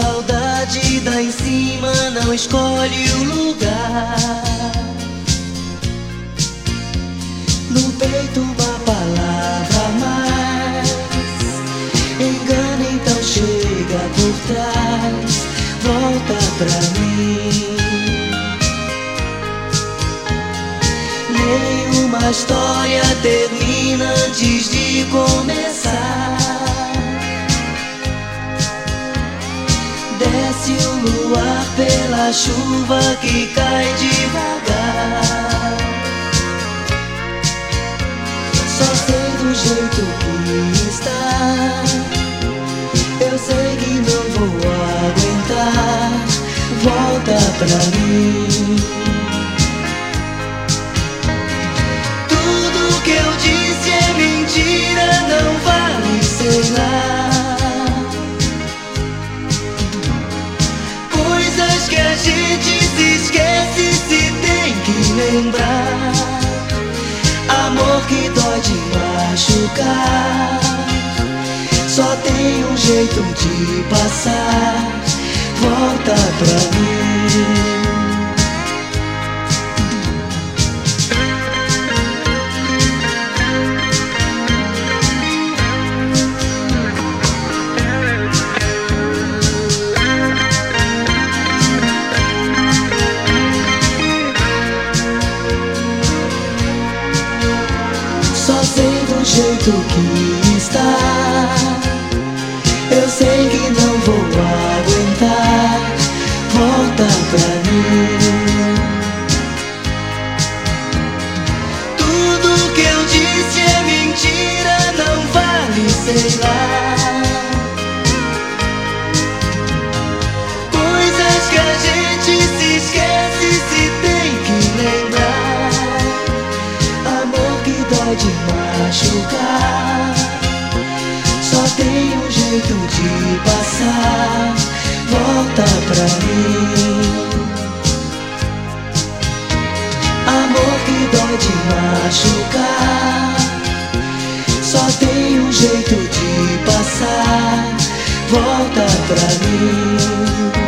saudade da em cima não escolhe o lugar. No peito uma palavra a mais. Engana, então chega por trás. Volta pra mim. Nenhuma história termina antes de começar. Pela chuva que cai devagar. Só sei do jeito que está. Eu sei que não vou aguentar. Volta pra mim. Gente se esquece se tem que lembrar. Amor que dói de machucar. Só tem um jeito de passar. Volta pra mim. Jeito que está. Eu sei que não vou aguentar. Volta pra mim. Tudo que eu disse é mentira, não vale, sei lá. Dói de machucar. Só tem um jeito de passar. Volta pra mim. Amor que dói de machucar. Só tem um jeito de passar. Volta pra mim.